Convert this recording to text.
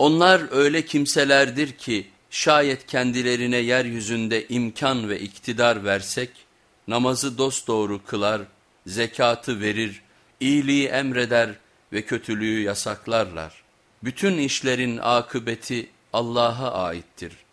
Onlar öyle kimselerdir ki şayet kendilerine yeryüzünde imkan ve iktidar versek namazı dosdoğru kılar, zekatı verir, iyiliği emreder ve kötülüğü yasaklarlar. Bütün işlerin akıbeti Allah'a aittir.''